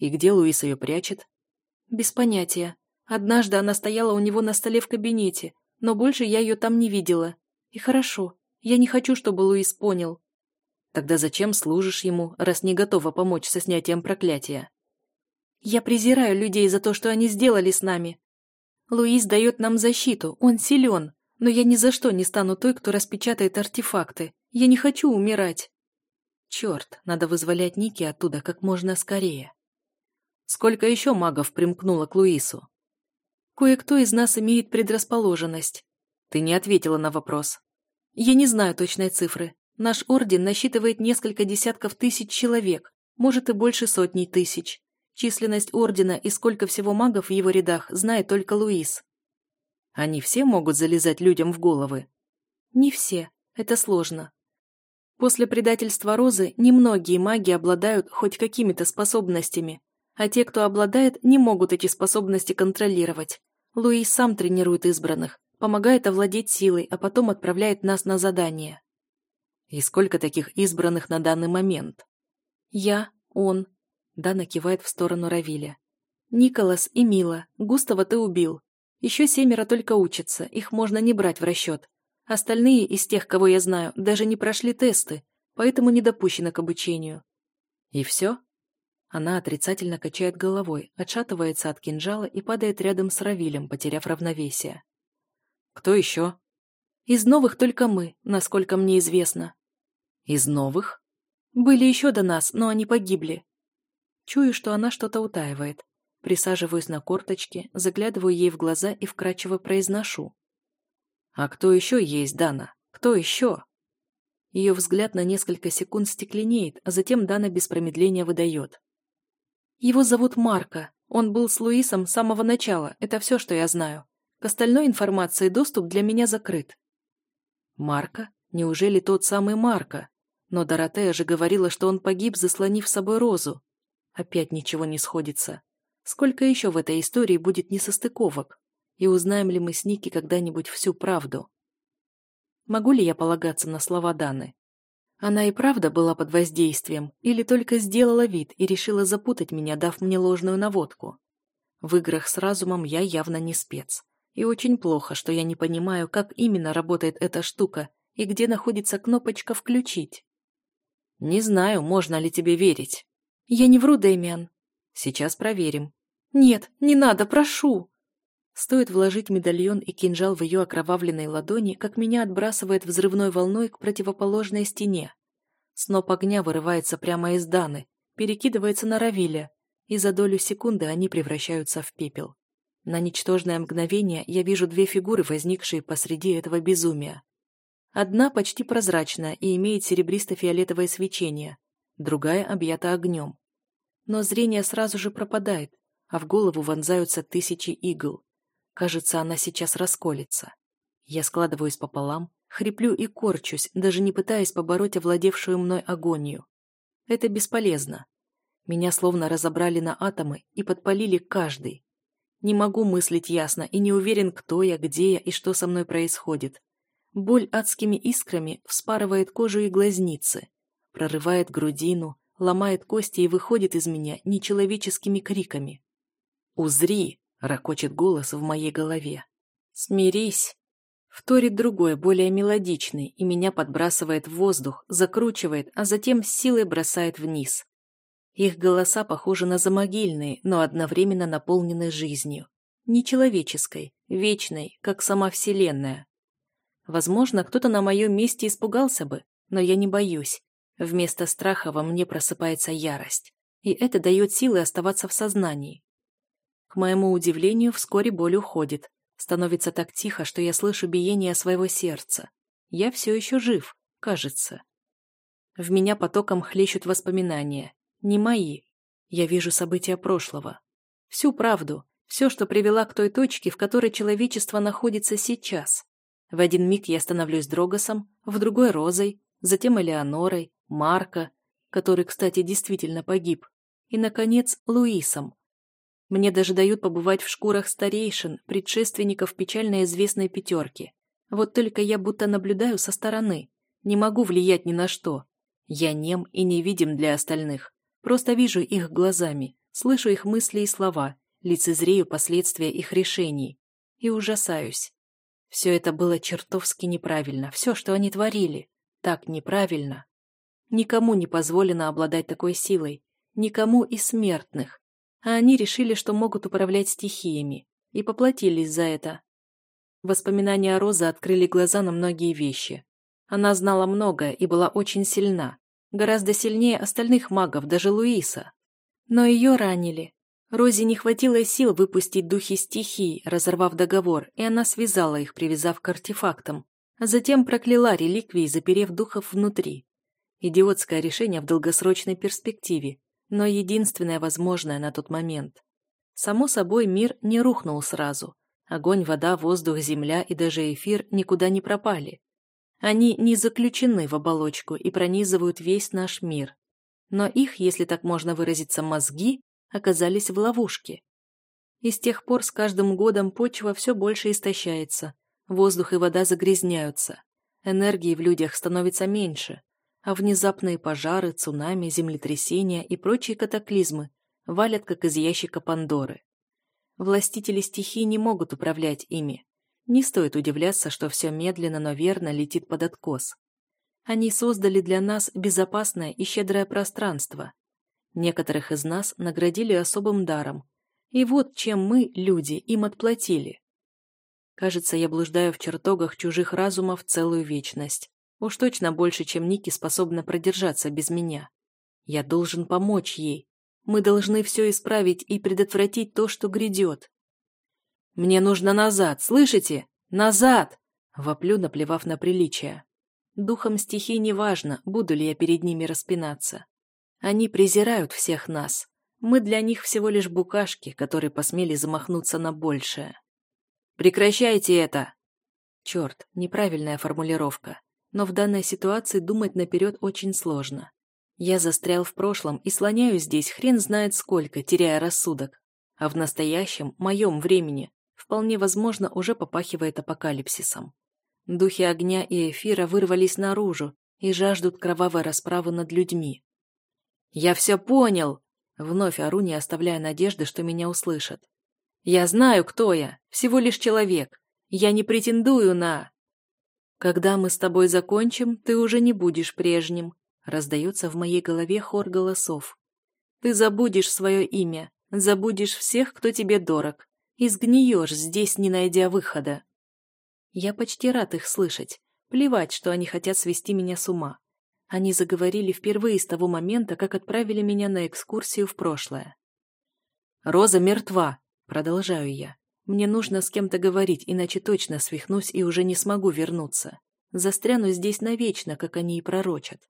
И где Луис ее прячет? Без понятия. Однажды она стояла у него на столе в кабинете, но больше я ее там не видела. И хорошо. Я не хочу, чтобы Луис понял. Тогда зачем служишь ему, раз не готова помочь со снятием проклятия? Я презираю людей за то, что они сделали с нами. Луис дает нам защиту, он силен, но я ни за что не стану той, кто распечатает артефакты. Я не хочу умирать. Черт, надо вызволять Ники оттуда как можно скорее. Сколько еще магов примкнуло к Луису? Кое-кто из нас имеет предрасположенность. Ты не ответила на вопрос. Я не знаю точной цифры. Наш орден насчитывает несколько десятков тысяч человек, может и больше сотни тысяч. Численность ордена и сколько всего магов в его рядах знает только Луис. Они все могут залезать людям в головы? Не все. Это сложно. После предательства Розы немногие маги обладают хоть какими-то способностями, а те, кто обладает, не могут эти способности контролировать. Луис сам тренирует избранных, помогает овладеть силой, а потом отправляет нас на задание. И сколько таких избранных на данный момент? Я, он, Дана кивает в сторону Равиля. «Николас и Мила. Густава ты убил. Еще семеро только учатся, их можно не брать в расчет. Остальные из тех, кого я знаю, даже не прошли тесты, поэтому не допущены к обучению». «И все?» Она отрицательно качает головой, отшатывается от кинжала и падает рядом с Равилем, потеряв равновесие. «Кто еще?» «Из новых только мы, насколько мне известно». «Из новых?» «Были еще до нас, но они погибли. Чую, что она что-то утаивает. Присаживаюсь на корточки, заглядываю ей в глаза и вкрадчиво произношу. «А кто еще есть, Дана? Кто еще?» Ее взгляд на несколько секунд стекленеет, а затем Дана без промедления выдает. «Его зовут Марко. Он был с Луисом с самого начала. Это все, что я знаю. К остальной информации доступ для меня закрыт». «Марко? Неужели тот самый Марко? Но Доротея же говорила, что он погиб, заслонив с собой Розу. Опять ничего не сходится. Сколько еще в этой истории будет несостыковок? И узнаем ли мы с Ники когда-нибудь всю правду? Могу ли я полагаться на слова Даны? Она и правда была под воздействием, или только сделала вид и решила запутать меня, дав мне ложную наводку? В играх с разумом я явно не спец. И очень плохо, что я не понимаю, как именно работает эта штука и где находится кнопочка «включить». Не знаю, можно ли тебе верить. «Я не вру, Дэмиан». «Сейчас проверим». «Нет, не надо, прошу». Стоит вложить медальон и кинжал в ее окровавленной ладони, как меня отбрасывает взрывной волной к противоположной стене. Сноп огня вырывается прямо из Даны, перекидывается на Равиля, и за долю секунды они превращаются в пепел. На ничтожное мгновение я вижу две фигуры, возникшие посреди этого безумия. Одна почти прозрачная и имеет серебристо-фиолетовое свечение, другая объята огнем но зрение сразу же пропадает, а в голову вонзаются тысячи игл. Кажется, она сейчас расколется. Я складываюсь пополам, хриплю и корчусь, даже не пытаясь побороть овладевшую мной агонию. Это бесполезно. Меня словно разобрали на атомы и подпалили каждый. Не могу мыслить ясно и не уверен, кто я, где я и что со мной происходит. Боль адскими искрами вспарывает кожу и глазницы, прорывает грудину, ломает кости и выходит из меня нечеловеческими криками. «Узри!» — ракочет голос в моей голове. «Смирись!» Вторит другой, более мелодичный, и меня подбрасывает в воздух, закручивает, а затем с силой бросает вниз. Их голоса похожи на замогильные, но одновременно наполнены жизнью. Нечеловеческой, вечной, как сама Вселенная. Возможно, кто-то на моем месте испугался бы, но я не боюсь. Вместо страха во мне просыпается ярость, и это дает силы оставаться в сознании. К моему удивлению, вскоре боль уходит. Становится так тихо, что я слышу биение своего сердца. Я все еще жив, кажется. В меня потоком хлещут воспоминания. Не мои. Я вижу события прошлого. Всю правду, все, что привела к той точке, в которой человечество находится сейчас. В один миг я становлюсь Дрогосом, в другой — Розой, затем Элеонорой, Марка, который, кстати, действительно погиб, и, наконец, Луисом. Мне даже дают побывать в шкурах старейшин, предшественников печально известной пятерки. Вот только я будто наблюдаю со стороны, не могу влиять ни на что. Я нем и невидим для остальных, просто вижу их глазами, слышу их мысли и слова, лицезрею последствия их решений и ужасаюсь. Все это было чертовски неправильно, все, что они творили, так неправильно. Никому не позволено обладать такой силой, никому и смертных, а они решили, что могут управлять стихиями, и поплатились за это. Воспоминания Розы открыли глаза на многие вещи. Она знала многое и была очень сильна, гораздо сильнее остальных магов, даже Луиса. Но ее ранили. Розе не хватило сил выпустить духи стихий, разорвав договор, и она связала их, привязав к артефактам, а затем прокляла реликвии, заперев духов внутри. Идиотское решение в долгосрочной перспективе, но единственное возможное на тот момент. Само собой, мир не рухнул сразу. Огонь, вода, воздух, земля и даже эфир никуда не пропали. Они не заключены в оболочку и пронизывают весь наш мир. Но их, если так можно выразиться, мозги оказались в ловушке. И с тех пор с каждым годом почва все больше истощается, воздух и вода загрязняются, энергии в людях становится меньше, а внезапные пожары, цунами, землетрясения и прочие катаклизмы валят как из ящика Пандоры. Властители стихий не могут управлять ими. Не стоит удивляться, что все медленно, но верно летит под откос. Они создали для нас безопасное и щедрое пространство. Некоторых из нас наградили особым даром. И вот чем мы, люди, им отплатили. Кажется, я блуждаю в чертогах чужих разумов целую вечность. Уж точно больше, чем Ники способна продержаться без меня. Я должен помочь ей. Мы должны все исправить и предотвратить то, что грядет. «Мне нужно назад, слышите? Назад!» Воплю, наплевав на приличие. Духом стихий неважно, буду ли я перед ними распинаться. Они презирают всех нас. Мы для них всего лишь букашки, которые посмели замахнуться на большее. «Прекращайте это!» Черт, неправильная формулировка но в данной ситуации думать наперед очень сложно. Я застрял в прошлом и слоняюсь здесь хрен знает сколько, теряя рассудок. А в настоящем, моем времени, вполне возможно, уже попахивает апокалипсисом. Духи огня и эфира вырвались наружу и жаждут кровавой расправы над людьми. «Я все понял!» Вновь ору, не оставляя надежды, что меня услышат. «Я знаю, кто я, всего лишь человек. Я не претендую на...» «Когда мы с тобой закончим, ты уже не будешь прежним», раздается в моей голове хор голосов. «Ты забудешь свое имя, забудешь всех, кто тебе дорог, и сгниешь здесь, не найдя выхода». Я почти рад их слышать. Плевать, что они хотят свести меня с ума. Они заговорили впервые с того момента, как отправили меня на экскурсию в прошлое. «Роза мертва», — продолжаю я. Мне нужно с кем-то говорить, иначе точно свихнусь и уже не смогу вернуться. Застряну здесь навечно, как они и пророчат.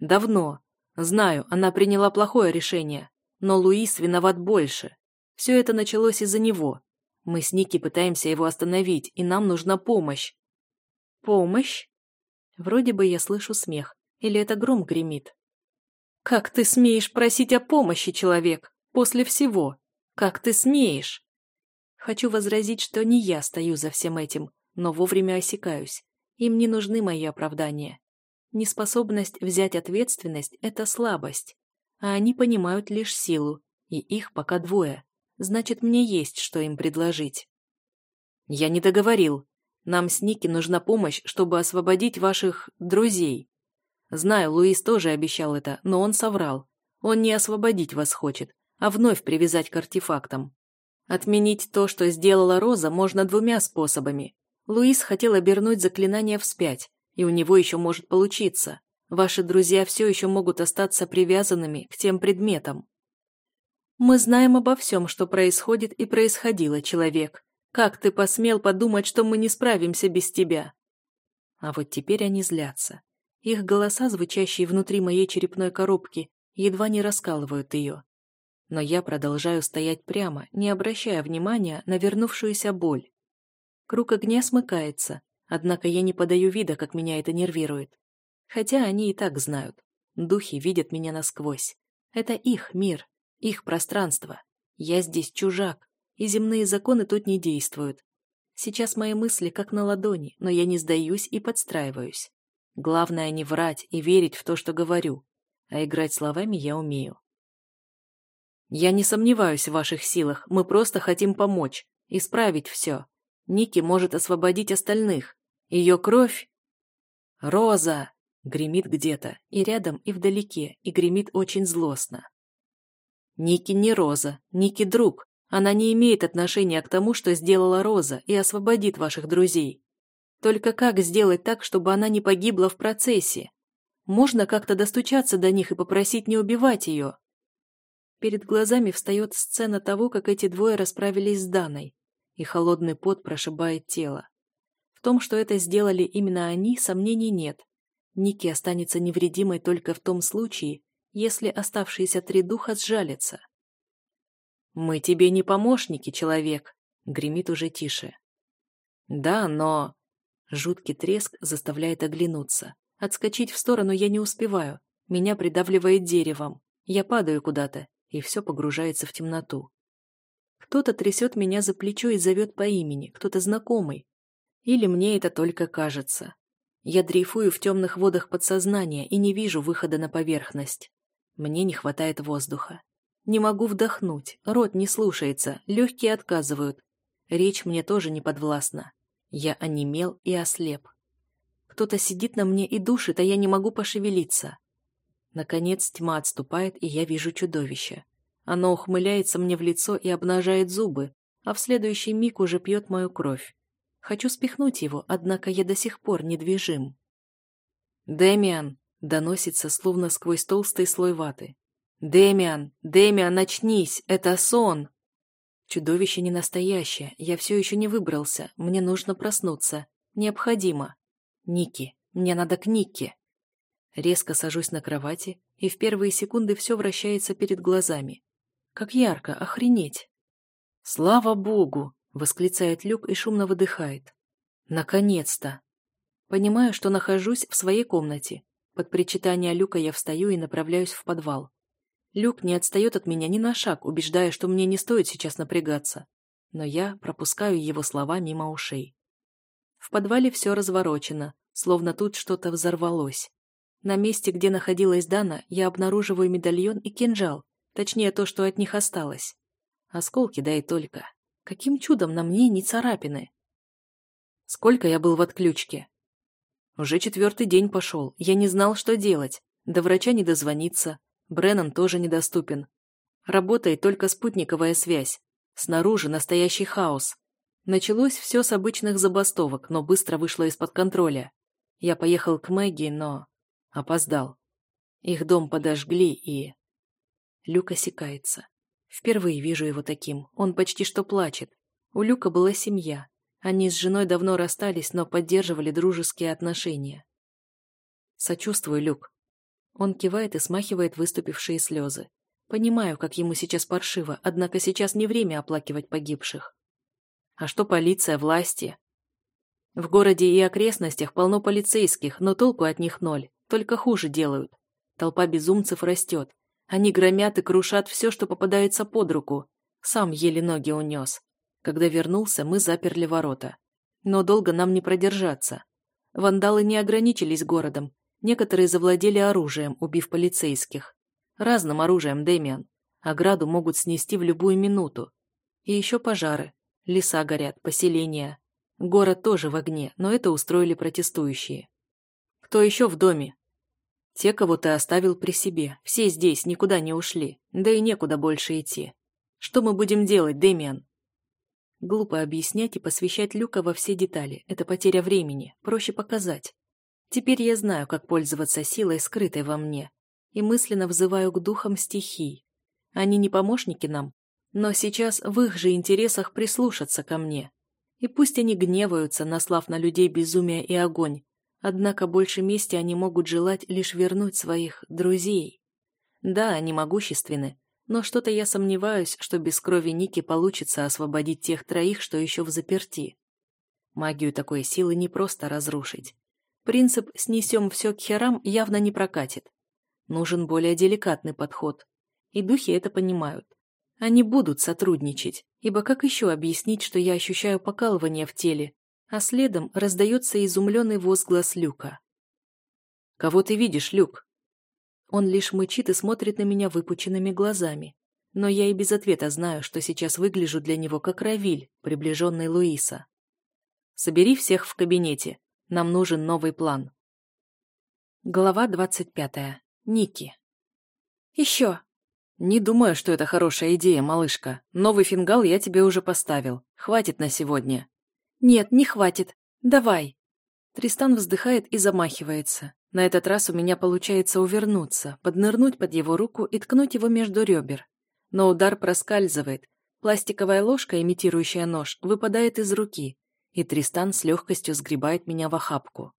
Давно. Знаю, она приняла плохое решение. Но Луис виноват больше. Все это началось из-за него. Мы с Ники пытаемся его остановить, и нам нужна помощь. Помощь? Вроде бы я слышу смех. Или это гром гремит? Как ты смеешь просить о помощи, человек? После всего? Как ты смеешь? Хочу возразить, что не я стою за всем этим, но вовремя осекаюсь. Им не нужны мои оправдания. Неспособность взять ответственность – это слабость. А они понимают лишь силу, и их пока двое. Значит, мне есть, что им предложить. Я не договорил. Нам с Ники нужна помощь, чтобы освободить ваших друзей. Знаю, Луис тоже обещал это, но он соврал. Он не освободить вас хочет, а вновь привязать к артефактам. Отменить то, что сделала Роза, можно двумя способами. Луис хотел обернуть заклинание вспять, и у него еще может получиться. Ваши друзья все еще могут остаться привязанными к тем предметам. Мы знаем обо всем, что происходит и происходило, человек. Как ты посмел подумать, что мы не справимся без тебя? А вот теперь они злятся. Их голоса, звучащие внутри моей черепной коробки, едва не раскалывают ее но я продолжаю стоять прямо, не обращая внимания на вернувшуюся боль. Круг огня смыкается, однако я не подаю вида, как меня это нервирует. Хотя они и так знают. Духи видят меня насквозь. Это их мир, их пространство. Я здесь чужак, и земные законы тут не действуют. Сейчас мои мысли как на ладони, но я не сдаюсь и подстраиваюсь. Главное не врать и верить в то, что говорю, а играть словами я умею. Я не сомневаюсь в ваших силах, мы просто хотим помочь, исправить все. Ники может освободить остальных. Ее кровь... Роза! Гремит где-то, и рядом, и вдалеке, и гремит очень злостно. Ники не Роза, Ники друг. Она не имеет отношения к тому, что сделала Роза, и освободит ваших друзей. Только как сделать так, чтобы она не погибла в процессе? Можно как-то достучаться до них и попросить не убивать ее? Перед глазами встает сцена того, как эти двое расправились с Даной, и холодный пот прошибает тело. В том, что это сделали именно они, сомнений нет. Ники останется невредимой только в том случае, если оставшиеся три духа сжалятся. «Мы тебе не помощники, человек», — гремит уже тише. «Да, но...» Жуткий треск заставляет оглянуться. Отскочить в сторону я не успеваю. Меня придавливает деревом. Я падаю куда-то, и все погружается в темноту. Кто-то трясет меня за плечо и зовет по имени, кто-то знакомый. Или мне это только кажется. Я дрейфую в темных водах подсознания и не вижу выхода на поверхность. Мне не хватает воздуха. Не могу вдохнуть, рот не слушается, легкие отказывают. Речь мне тоже не подвластна. Я онемел и ослеп. Кто-то сидит на мне и душит, а я не могу пошевелиться. Наконец тьма отступает, и я вижу чудовище. Оно ухмыляется мне в лицо и обнажает зубы, а в следующий миг уже пьет мою кровь. Хочу спихнуть его, однако я до сих пор недвижим. «Дэмиан!» — доносится, словно сквозь толстый слой ваты. «Дэмиан! Дэмиан, очнись! Это сон!» Чудовище не настоящее, я все еще не выбрался, мне нужно проснуться. Необходимо. Ники, мне надо к Нике. Резко сажусь на кровати, и в первые секунды все вращается перед глазами. Как ярко, охренеть. «Слава богу!» — восклицает Люк и шумно выдыхает. «Наконец-то!» Понимаю, что нахожусь в своей комнате. Под причитание Люка я встаю и направляюсь в подвал. Люк не отстает от меня ни на шаг, убеждая, что мне не стоит сейчас напрягаться. Но я пропускаю его слова мимо ушей. В подвале все разворочено, словно тут что-то взорвалось. На месте, где находилась Дана, я обнаруживаю медальон и кинжал, точнее то, что от них осталось. Осколки, да и только. Каким чудом на мне не царапины? Сколько я был в отключке? Уже четвертый день пошел, я не знал, что делать. До врача не дозвониться, Бреннан тоже недоступен. Работает только спутниковая связь. Снаружи настоящий хаос. Началось все с обычных забастовок, но быстро вышло из-под контроля. Я поехал к Мэгги, но... Опоздал. Их дом подожгли и... Люк осекается. Впервые вижу его таким. Он почти что плачет. У Люка была семья. Они с женой давно расстались, но поддерживали дружеские отношения. Сочувствую, Люк. Он кивает и смахивает выступившие слезы. Понимаю, как ему сейчас паршиво, однако сейчас не время оплакивать погибших. А что полиция, власти? В городе и окрестностях полно полицейских, но толку от них ноль, только хуже делают. Толпа безумцев растет. Они громят и крушат все, что попадается под руку. Сам еле ноги унес. Когда вернулся, мы заперли ворота. Но долго нам не продержаться. Вандалы не ограничились городом, Некоторые завладели оружием, убив полицейских. Разным оружием, Дэмиан. Ограду могут снести в любую минуту. И еще пожары. Леса горят, поселения. Город тоже в огне, но это устроили протестующие. Кто еще в доме? Те, кого ты оставил при себе. Все здесь, никуда не ушли. Да и некуда больше идти. Что мы будем делать, Дэмиан? Глупо объяснять и посвящать Люка во все детали. Это потеря времени. Проще показать. Теперь я знаю, как пользоваться силой, скрытой во мне, и мысленно взываю к духам стихий. Они не помощники нам, но сейчас в их же интересах прислушаться ко мне. И пусть они гневаются, наслав на людей безумие и огонь, однако больше мести они могут желать лишь вернуть своих друзей. Да, они могущественны, но что-то я сомневаюсь, что без крови Ники получится освободить тех троих, что еще в заперти. Магию такой силы не просто разрушить. Принцип «снесем все к херам» явно не прокатит. Нужен более деликатный подход. И духи это понимают. Они будут сотрудничать, ибо как еще объяснить, что я ощущаю покалывание в теле, а следом раздается изумленный возглас Люка. «Кого ты видишь, Люк?» Он лишь мычит и смотрит на меня выпученными глазами. но я и без ответа знаю, что сейчас выгляжу для него как Равиль, приближенный Луиса. Собери всех в кабинете. Нам нужен новый план. Глава двадцать пятая. Ники. Еще. Не думаю, что это хорошая идея, малышка. Новый фингал я тебе уже поставил. Хватит на сегодня. Нет, не хватит. Давай. Тристан вздыхает и замахивается. На этот раз у меня получается увернуться, поднырнуть под его руку и ткнуть его между ребер. Но удар проскальзывает. Пластиковая ложка, имитирующая нож, выпадает из руки, и Тристан с легкостью сгребает меня в охапку.